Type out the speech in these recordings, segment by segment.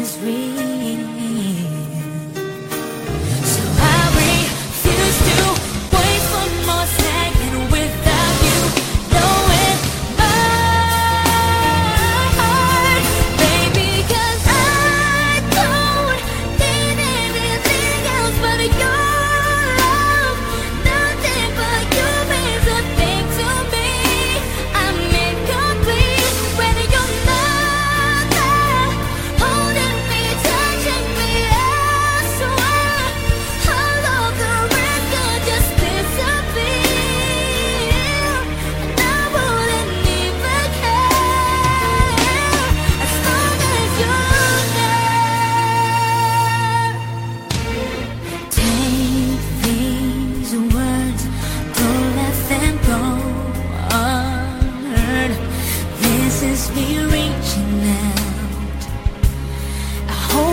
is real.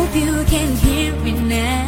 hope you can hear me now.